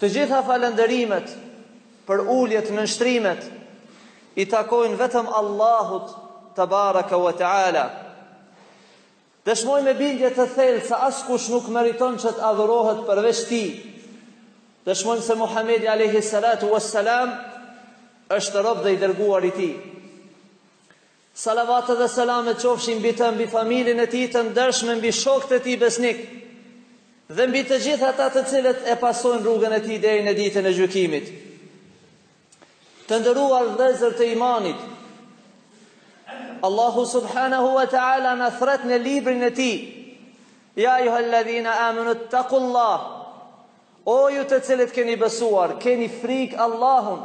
Të gjitha falënderimet përuljet, nënshtrimet, i takojnë vetëm Allahut tebaraka we teala. Dëshmoj me bindje të thellë se askush nuk meriton që të adhurohet përveç Tij. Dëshmojmë se Muhamedi alejhi salatu was salam është rob dhe i dërguar i Tij. Salavatet dhe selamet qofshin mbi të, mbi familjen e tij të ndershme, mbi shokët e tij besnikë dhe mbi të gjithë ata të cilët e pasojnë rrugën e tij deri në ditën e gjykimit. Të nderuar vëllezër të imanit, Allahu subhanahu wa ta'ala na thërret në librin e tij: "Ya ayyuhalladhina amanu taqullaha" O ju të cilët keni besuar, keni frikë Allahun.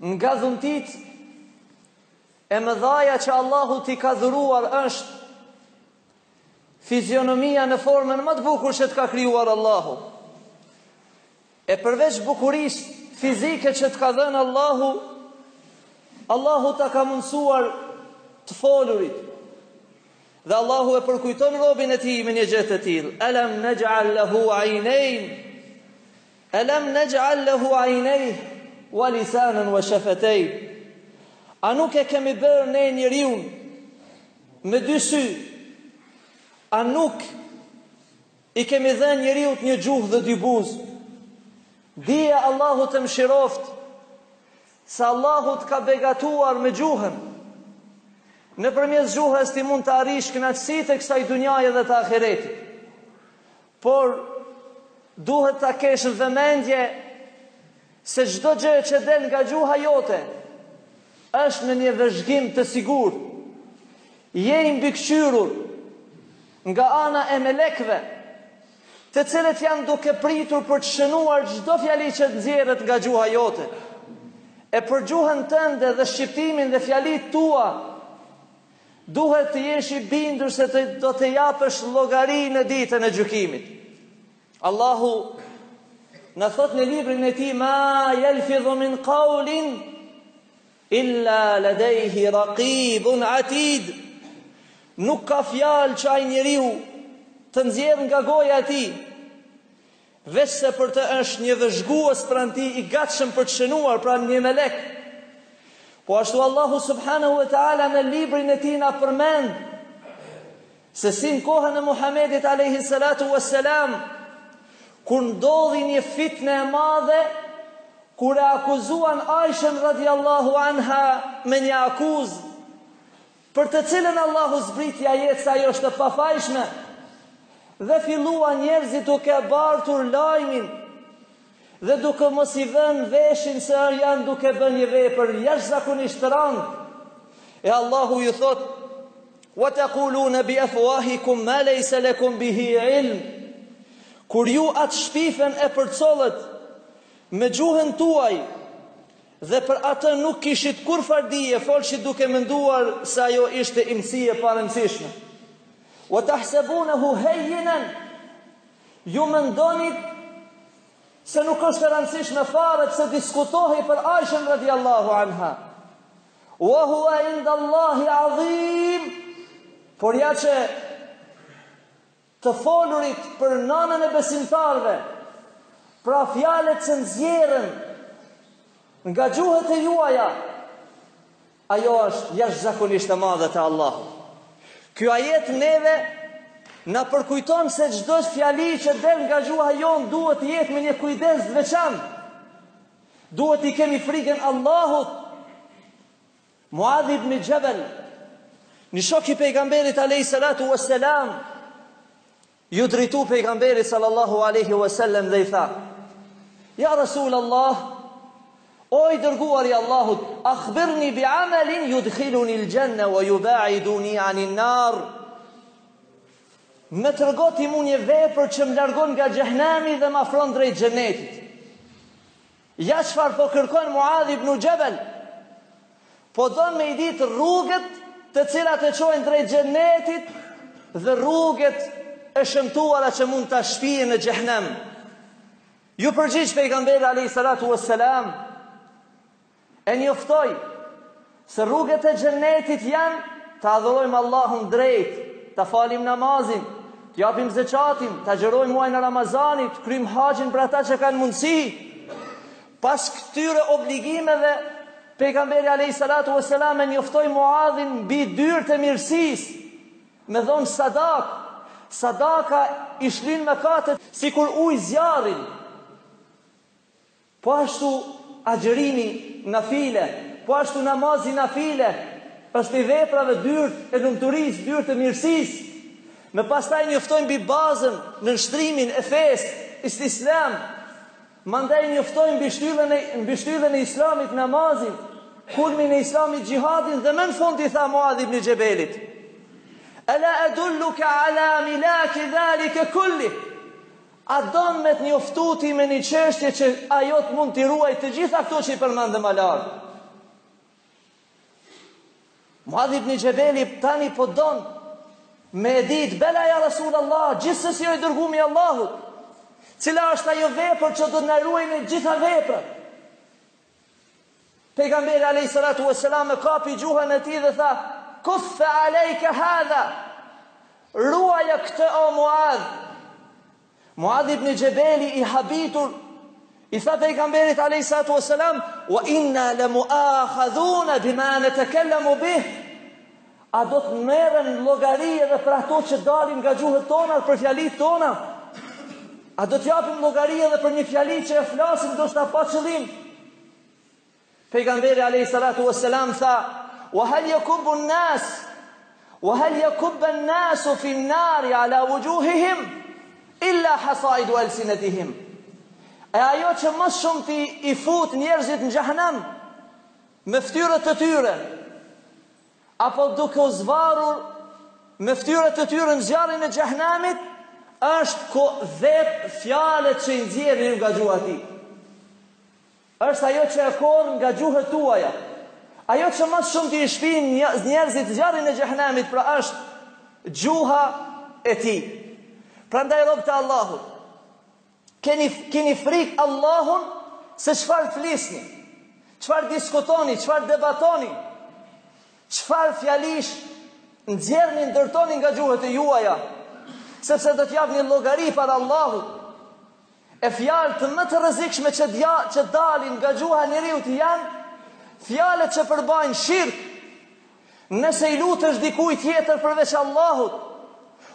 Nga dhuntitë e mëdhaja që Allahu t'i ka dhuruar është fizionomia në formën më të bukur që të ka krijuar Allahu. E përveç bukurisë fizike që të ka dhënë Allahu, Allahu ta ka mundësuar të folurit. Dhe Allahu e përkujton robin e tij me një gjë të tillë. Alam naj'al lahu 'aynayn. Elem nej'al lehu aynejn wa lisanen wa shafatejn A nuk e kemi bërë ne njeriun me dy sy A nuk i kemi dhënë njeriut një gjuhë dhe dy buzë Dije Allahu të mëshiroftë se Allahu të ka begatuar me gjuhën. Nëpërmjet gjuhës ti mund të arrish kënaqësitë e kësaj dunjaje dhe të ahiretit. Por duhet ta kesh në vëmendje se çdo gjë që del nga gjuha jote është në një vëzhgim të sigurt. Je i mbikëqyrur nga ana e melekëve, të cilët janë duke pritur për të shënuar çdo fjali që nxjerret nga gjuha jote. E për gjuhën tënde dhe shqiptimin dhe fjalitë tua, Duhet të jesh i bindur se do të japësh llogari në ditën e gjykimit. Allahu na thotë në librin e tij ma jelfidhu min kaulin illa ledejhi rakibun atid nuk ka fjalë që ai njeriu të nxjerrë nga goja e tij Veçse për të është një vëzhgues pranë Tij i gatshëm për të shënuar, pra një melek. Po ashtu Allahu subhanahu wa ta'ala në librin e Tij na përmend se si në kohën e Muhamedit alayhi salatu wa salam kur ndodhi një fitne e madhe kur e akuzuan Aishën radhiyallahu anha me një akuzë për të cilën Allahu zbriti ajet se ajo është e pafajshme, dhe filluan njerëzit duke bartur lajmin dhe duke mos i vënë veshin se janë duke bën një vepër jashtëzakonisht të rëndë. E Allahu ju thot: "Wa taquluna bi afwahikum ma laysa lakum bihi ilm." Kur ju atë shpifjen e përcollët me gjuhën tuaj, Dhe për atë nuk kishit kurrfarë dije, folshit duke menduar se ajo ishte imësi e parëndësishme. Wa tahsabunahu hayyinan Ju mendonit se nuk është e rëndësishme fare që diskutohej për Aishën radiallahu anha. Wa huwa inda Allahi adhim. Por ja që Të folurit për nënën e besimtarëve, pra fjalët që nxjerrën nga gjuhët e juaja, ajo është jashtëzakonisht e madhe te Allahu. Ky ajet neve na përkujton se çdo fjali që del nga gjuha jonë duhet të jetë me një kujdes të veçantë. Duhet të kemi frikën e Allahut Muadh ibn Jabal, një shok i pejgamberit alejhi salatu ue selam, ju drejtu pejgamberit sallallahu alejhi ue sellem dhe i tha: Ja Rasul Allah, o i dërguar i Allahut, akhbirni bi amalin yudkhiluni al-janna wa yubaiduni anin nar. Më trego ti mua një vepër që më largon nga xhehenemi dhe më afron drejt xhenetit. Ja çfarë po kërkon Muadh ibn Jabal, Po don me i ditë rrugët të cilat e çojnë drejt Xhennetit dhe rrugët e shëmtuara që mund ta shpijnë në Xhehenem. Ju përgjigj pejgamberi alayhi salatu wassalam e njoftoi Se rruget e xhenetit janë ta adhurojmë Allahun drejt, ta falim namazin, të japim zeqatin, ta agjërojmë muajin e Ramazanit, të kryjmë haxhin për ata që kanë mundësi. Pas këtyre obligimeve, pejgamberi alayhi salatu vesselam e njoftoi Muadhin mbi dyert e mirësisë, me dhon sadak. Sadaka i shlyn mëkatet sikur uji zjarrin. Po ashtu agjërimi nafile, po ashtu namazi nafile, prej veprave dyert e lumturisë, dyert e mirësisë. Më pastaj e njoftoi mbi bazën, nënshtrimin e fesë, istislam. Mandej e njoftoi mbi shtyllën e, mbi shtyllën e Islamit, namazin, kulmin e Islamit, xhihadin, dhe më në fund i tha Muadh ibn Xhebelit, Ela edulluke ala milaki dhalike kullih, A don me të njoftu ti me një çështje që ajo t'mund t'i ruaj të gjitha këto që i përmenda më lart? Muadh ibn Xhebeli tani po don me e ditë bela ja Rasul Allah, gjithsesi o i dërgumi i Allahut, cila është ajo vepër që do të na i ruajë të gjitha veprat. Pejgamberi alejhi salatu wa salam e kapi gjuhën e tij dhe tha: "Kuffa alejka hadha." Ruaja këtë o Muadh. Muadh ibn Xhebeli i habitur i tha pejgamberit alejhi salatu wa salam: "Wa inna la mu'akhadhuna bima natakallamu bih." A do të merremi në llogari edhe për ato që dalin nga gjuhët tona dhe për fjalitë tona? A do të japim llogari edhe për një fjali që e flasim ndoshta pa qëllim? Pejgamberi alayhi salatu wassalam tha: "Wa hal yakubbu an-nas, wa hal yakubbu an-nas fi an-nar ala wujuhihim illa hasaidu alsinatihim?" E ajo që më së shumti i fut njerëzit në xhehnem me fytyrat e tyre, apo duke u zvarur me ftyrat e tyre në zjarrin e xhehenamit, është kjo vetë fjalët që i nxjerrin nga gjuha e tij. Është ajo që e korr nga gjuhët tuaja. Ajo që më së shumti i shpin njerëzit në zjarrin e xhehenamit pra është gjuha e tij. Prandaj robët e Allahut, Keni, keni frikë Allahun se çfarë flisni, çfarë diskutoni, çfarë debatoni, çfarë fjalish nxjerrni, ndërtoni nga gjuhët e juaja, sepse do të japni llogari para Allahut. E fjalët më të rrezikshme që dia që dalin nga gjuha e njeriut janë fjalët që përbajnë shirk. Nëse i lutesh dikujt tjetër përveç Allahut,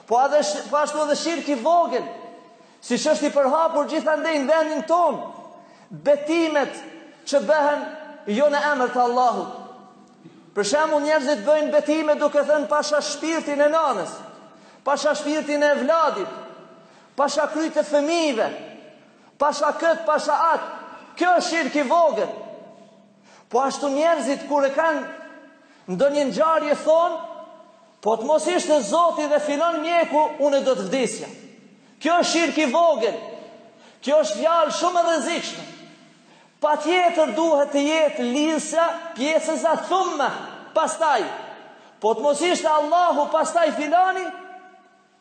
po edhe po ashtu edhe shirk i vogël, siç është i përhapur gjithandej në vendin tonë, betimet që bëhen jo në emër të Allahut. Për shembull, njerëzit bëjnë betime duke thënë pasha shpirtin e nanës, pasha shpirtin e evladit, pasha kryet e fëmijëve, pasha këtë, pasha atë. Kjo është shirk i vogël. Po ashtu njerëzit kur e kanë ndonjë ngjarje thonë, po të mos ishte Zoti dhe filan mjeku, unë do të vdisja. Kjo është shirk i vogël. Kjo është fjalë shumë e rrezikshme. Patjetër duhet të jetë lidhësja, pjesëza thumme, pastaj. Po të mos ishte Allahu, pastaj filani,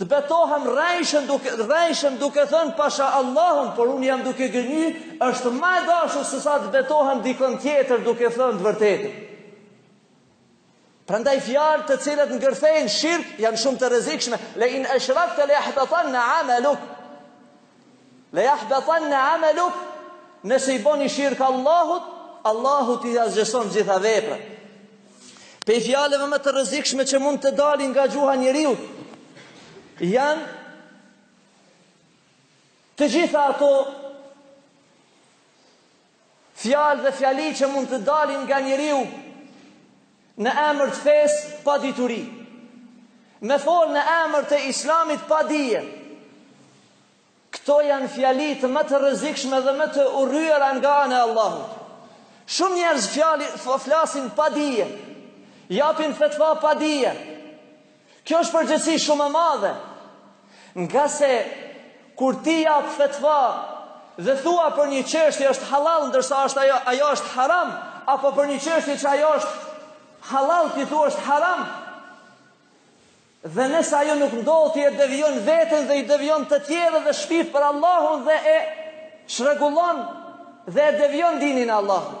Të betohem rrejshëm duke rrejshëm duke thënë pasha Allahun, por unë jam duke gënjy, është më e dashur se sa të betohem dikon tjetër duke thënë të vërtetën. Prandaj fjalë të cilat ngërthejnë shirk janë shumë të rrezikshme. Le in ashrakta le jahbetanne ameluk. Le jahbetanne ameluk, nëse i boni shirk Allahut, Allahu t'i asgjëson gjitha veprat. Pej fjalëve më të rrezikshme që mund të dalin nga gjuha njeriut, janë të gjitha ato Fjalë dhe fjali që mund të dalin nga njeriu në emër të fesë pa dituri. Me fol në emër të Islamit pa dije. Këto janë fjalitë më të rrezikshme dhe më të urryera nga ana e Allahut. Shumë njerëz fjalë flasin pa dije. Japin fetva pa dije. Kjo është përgjegjësi shumë e madhe, ngase kur ti jap fetva dhe thua për një çështje është hallall ndërsa është ajo ajo është haram, apo për një çështje që ajo është hallall ti thua është haram. Dhe nëse ajo nuk ndodh ti e devijon veten dhe i devijon të tjerët dhe shpif për Allahun dhe e çrregullon dhe e devijon dinin e Allahut.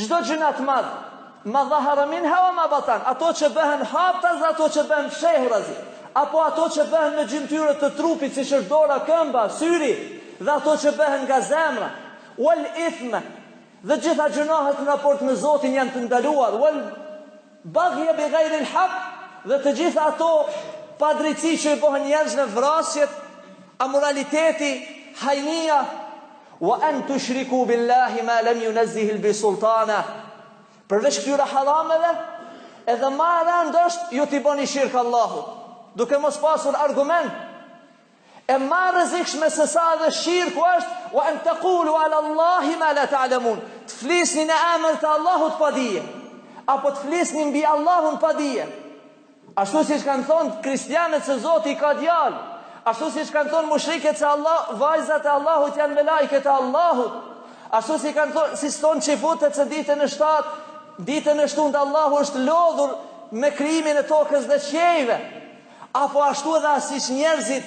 Çdo gjynah madh, ma dhahara minha wa ma batan, ato që bëhen haptas dhe ato që bëhen fshehurazi, apo ato që bëhen me gjymtyrë të trupit siç është dora, këmba, syri, dhe ato që bëhen nga zemra, wal ithme, dhe gjitha gjynahet në raport me Zotin janë të ndaluar, wal. Baghje bi gajri el hak dhe të gjitha ato padrejtësi që i bëhen njerëzve vrasjet, amoraliteti, hajnia, wa an tushriku billahi ma lem yunazzihil bi sultana përveç këtyre harameve edhe ma e rëndë është ju t'i bëni shirk Allahut duke mos pasur argument E ma rrezikshme se sa edhe shirku është wa an taqulu ala Allahi ma la ta'lamun. Të flisni në emër të Allahut pa dije. Apo të flisni mbi Allahun pa dije. Ashtu siç kanë thënë kristianët se Zoti ka djalë, ashtu siç kanë thënë mushrikët se Allah vajzat e Allahut janë melaiket e Allahut. Ashtu si kanë thënë siç thonë çifutët se ditën e 7, ditën e shtunë Allahu është lodhur me krijimin e tokës dhe qiejve. Apo ashtu edhe asish njerëzit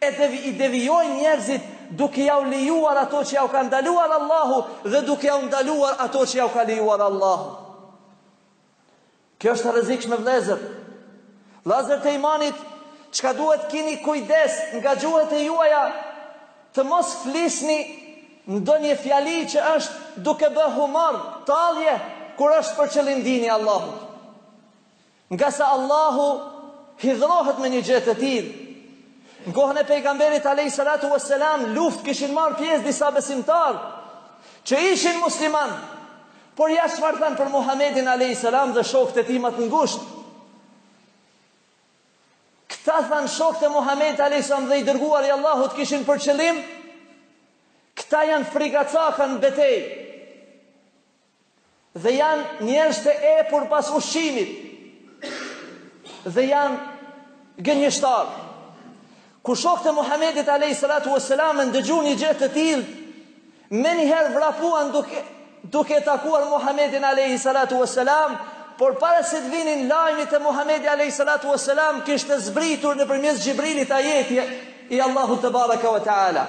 e devi, i devijojnë njerëzit duke ja u lejuar ato që ja u ka ndaluar Allahu dhe duke ja u ndaluar ato që ja u ka lejuar Allahu. Kjo është rrezikshme vëllezër. Vëllezërit e imanit, çka duhet kini kujdes nga gjuhët e juaja të mos flisni ndonjë fjali që është duke bë humor, tallje kur është për qëllim dini Allahut. Ngase Allahu hidhrohet me një gjë të tillë. Në kohën e Pejgamberit alejhi salatu ue selam luftë kishin marrë pjesë disa besimtarë që ishin musliman, por ja çfarë thanë për Muhamedin alejhi selam dhe shokët e tij më të ngushtë. Këta thanë shokët e Muhamedit alejhi selam dhe i dërguar i Allahut kishin për qëllim këta janë frikacaka në betejë. Dhe janë njerëz të epur pas ushqimit. Dhe janë gënjeshtar. Kur shokët e Muhamedit alayhi salatu wassalam e ndëgjuan një gjë të tillë, menjëherë vrapuan duke duke takuar Muhamedin alayhi salatu wassalam, por para se të vinin lajmi te Muhamedi alayhi salatu wassalam kishte zbritur nëpërmjes Xhibrilit ajeti i Allahut tebaraka wa taala.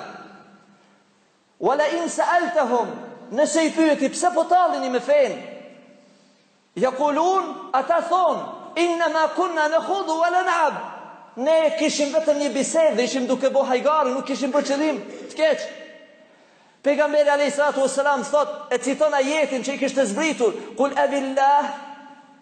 Wa la in sa'altahum, nëse i pyeti pse po talleni me fenë, la yaqulun, ata thonë, innama kunna nakhudhu wa nal'ab, ne kishim vetëm një bisedë dhe ishim duke bo hajgare, nuk kishim për qëllim të keq. Pejgamberi alayhi salatu wassalam thotë, e citon ajetin që i kishte zbritur, kul abillah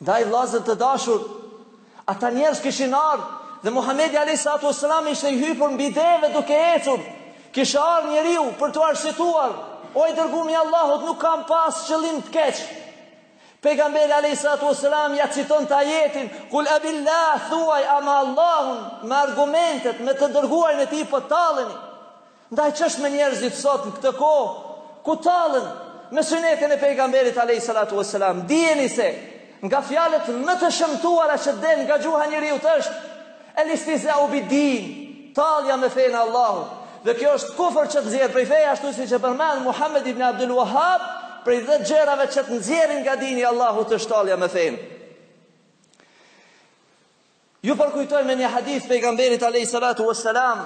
Ndaj vllazër të dashur, ata njerëz kishin ardhë dhe Muhamedi alayhi salatu wasalam ishte i hypur mbi deve duke ecur. Kish ardhë njëri për t'u arsyetuar, o i dërguar i Allahut, nuk kam pas qëllim të keq. Pejgamberi alayhi salatu wasalam ia citonte ajetin, "Kul abillah thuaj a me Allahun me argumentet, me të dërguarin e tij po talleni." Ndaj ç'është me njerëzit sot në këtë kohë ku tallen me Sunetin e Pejgamberit alejhi salatu ue selam? Dijeni se nga fjalët më të shëmtuara që del nga gjuha e njeriut është El istihza'u bid din, tallja me fenë e Allahut. Dhe kjo është kufër që të nxjerr prej feje ashtu siç e përmend Muhamed ibn Abdul Wahhab prej 10 gjërave që të nxjerrin nga dini i Allahut është tallja me fenë. Ju përkujtoj me një hadith të pejgamberit alayhi salatu wassalam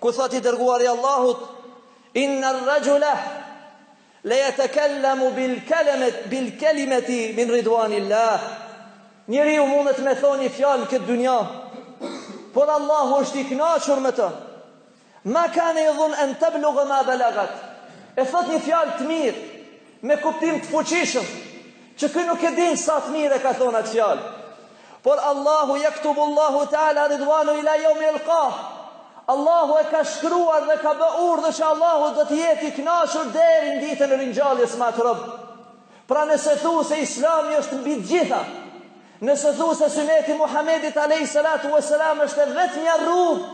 ku thotë i dërguari i Allahut inna ar-rajula la yatakallamu bil kalimat bil kalimati min ridwanillah njeriu mundet me thonë një fjalë këtë dynja por Allahu është i kënaqur me të Ma kane jedhunnu en teblughe ma belaghat. E thot një fjalë të mirë, me kuptim të fuqishëm, që ky nuk e din sa të mirë e ka thonë atë fjalë. Por Allahu yaktubu Allahu ta'ala ridwanu ila yawmi yalqah. Allahu e ka shkruar dhe ka bë urdhër që Allahu do të jetë i kënaqur deri në ditën e ringjalljes me atë rob. Pra nëse thu se Islami është mbi të gjitha, nëse thu se Syneti i Muhamedit alejhi salatu ue selam është e vetmja rrugë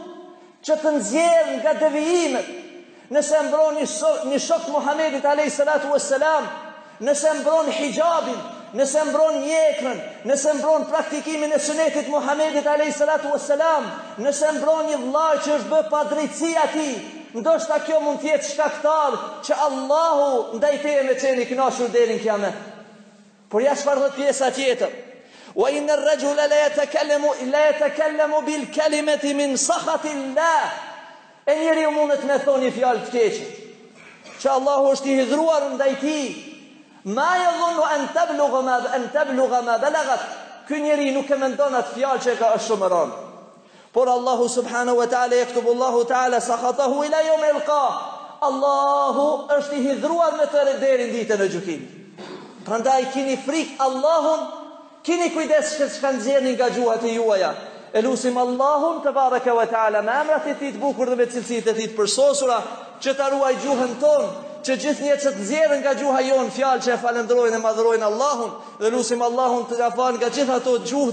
që të nxjerr nga devijimet, nëse mbron një shok, një shok Muhamedit alejhi salatu ue selam, nëse mbron hijabin, nëse mbron mjekrën, nëse mbron praktikimin e synetit Muhamedit alejhi salatu ue selam nëse mbron një vlla që është bë padrejtësi atij, Ndoshta kjo mund të jetë shkaktar që Allahu ndaj teje me qenë i kënaqur deri në Kiamet. Por ja çfarë thotë pjesa tjetër. Wa inna ar-rajula la yatakallamu la yatakallamu bil kalimati min sakhati Allah. E njeriu mundet me thonë ni fjalë të keqe. Që Allahu është i hidhruar ndaj tij. Ma yadhunnu an tablugha ma an tablugha ma balagat. Ky njeri nuk e mendon atë fjalë që ka, është shumë rëndë. Por Allahu subhanahu wa ta'ala yaktubu Allahu ta'ala sakhatahu ila yawm yalqah. Allahu është i hidhruar me të deri në ditën e gjykimit. Prandaj kini frikë Allahun, kini kujdes që çka nxjerrni nga gjuhat e juaja. E lusim Allahun tebareke ve teala me emrat e tij të bukur dhe me cilësitë e tij të përsosura që ta ruajë gjuhën tonë, që gjithnjë që të nxjerrim nga gjuha jonë fjalë që e falënderojnë, e madhërojnë Allahun dhe lusim Allahun të na falë nga gjitha ato gjuhë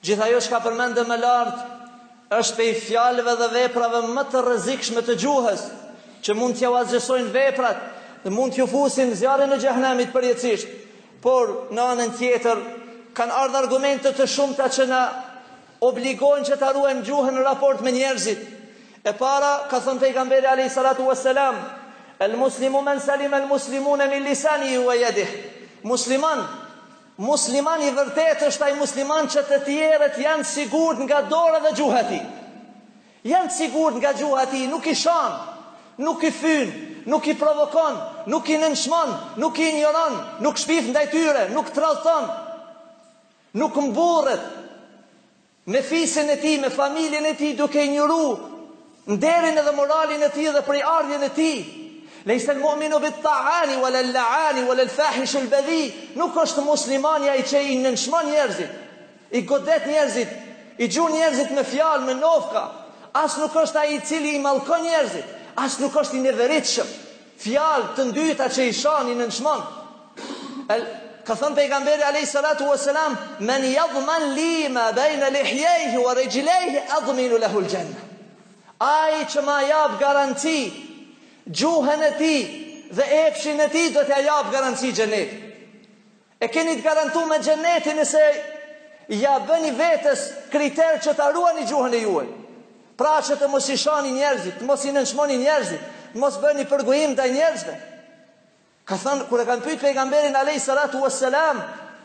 Gjithë ajo çka përmendëm më lart është prej fjalëve dhe veprave më të rrezikshme të gjuhës, që mund t'ju asgjësojnë veprat dhe mund t'ju fusin n'zjarrin e Xhehnemit përjetësisht. Por, në anën tjetër, kanë ardhë argumente të shumta që na obligojnë që ta ruajmë gjuhën në raport me njerëzit. E para, ka thënë Pejgamberi alejhi salatu ue selam, El-muslimu men salima el-muslimune min lisanihi ue jedih. Musliman Musliman i vërtetë është ai musliman që të tjerët janë të sigurt nga dora dhe gjuha e tij. Janë të sigurt nga gjuha e tij, nuk i shan, nuk i fyn, nuk i provokon, nuk i nënçmon, nuk i injoron, nuk shpif ndaj tyre, nuk tradhton, nuk mburret, me fisin e tij, me familjen e tij duke injoru nderin edhe moralin e tij dhe prejardhjen e tij, Lejse el mu'minu bit ta'ani wala el la'ani wala el fahishu el bedhi, nuk është muslimani ai që i nënçmon njerëzit, i godet njerëzit, i gjun njerëzit me fjalë, me nofka, as nuk është ai i cili i mallkon njerëzit, as nuk është i neveritshëm. Fjalë të ndyta që i shan, i nënçmon, El, Ka thënë pejgamberi alejhi salatu wa selam, Men yadman li ma bayna lihyayhi wa rijlayhi adminu lahu al-janna. Ai që ma jap garanci gjuhën e tij dhe epshin e tij do t'ia jap garanci xhenetin. E keni të garantum xhenetin nëse ja bëni vetes kriter që ta ruani gjuhën e juaj. Pra që të mos i shani njerëzit, të mos i nënçmoni njerëzit, të mos bëni përgojim ndaj njerëzve. Ka thënë kur e kanë pyet pejgamberin alejhi salatu ues selam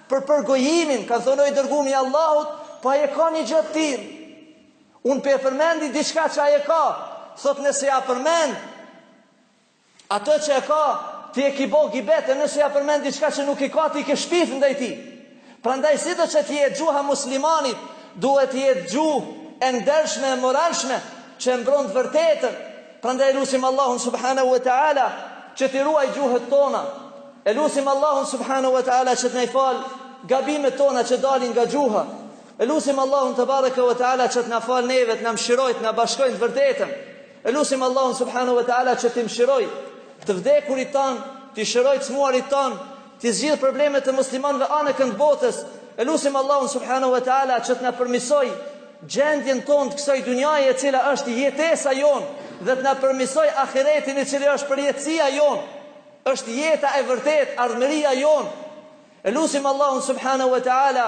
për përgojimin, kanë thënë o i dërgumi i Allahut, po ai e ka një gjë të tillë. Unë po e përmendi diçka që ai e ka, thotë nëse ja përmend Atë që e ka, ti e ki bo gibet e nëse ja përmend diçka që nuk e ka ti ki shpif ndaj tij. Prandaj sido që të jetë gjuha e muslimanit duhet të jetë gjuhë e ndershme e moralshme që e mbron të vërtetën. Prandaj e lusim Allahun subhanehu ve teala që t'i ruaj gjuhët tona. E lusim Allahun subhanehu ve teala që të na i fal gabimet tona që dalin nga gjuha. E lusim Allahun tebareke ve teala që të na fal neve, të na mëshiroj, të na bashkojë në të vërtetën. E lusim Allahun subhanahu wa ta'ala që t'i mëshirojë të vdekurit tanë, t'i shërojë t'smuarit tanë, t'i zgjidhë problemet e muslimanëve anekënd botës. E lusim Allahun subhanahu wa ta'ala që t'na përmisojë gjendjen tonë të kësaj dynjaje e cila është jetesa jonë dhe t'na përmisojë ahiretin i cili është përjetësia jonë, është jeta e vërtetë, ardhmëria jonë. E lusim Allahun subhanahu wa ta'ala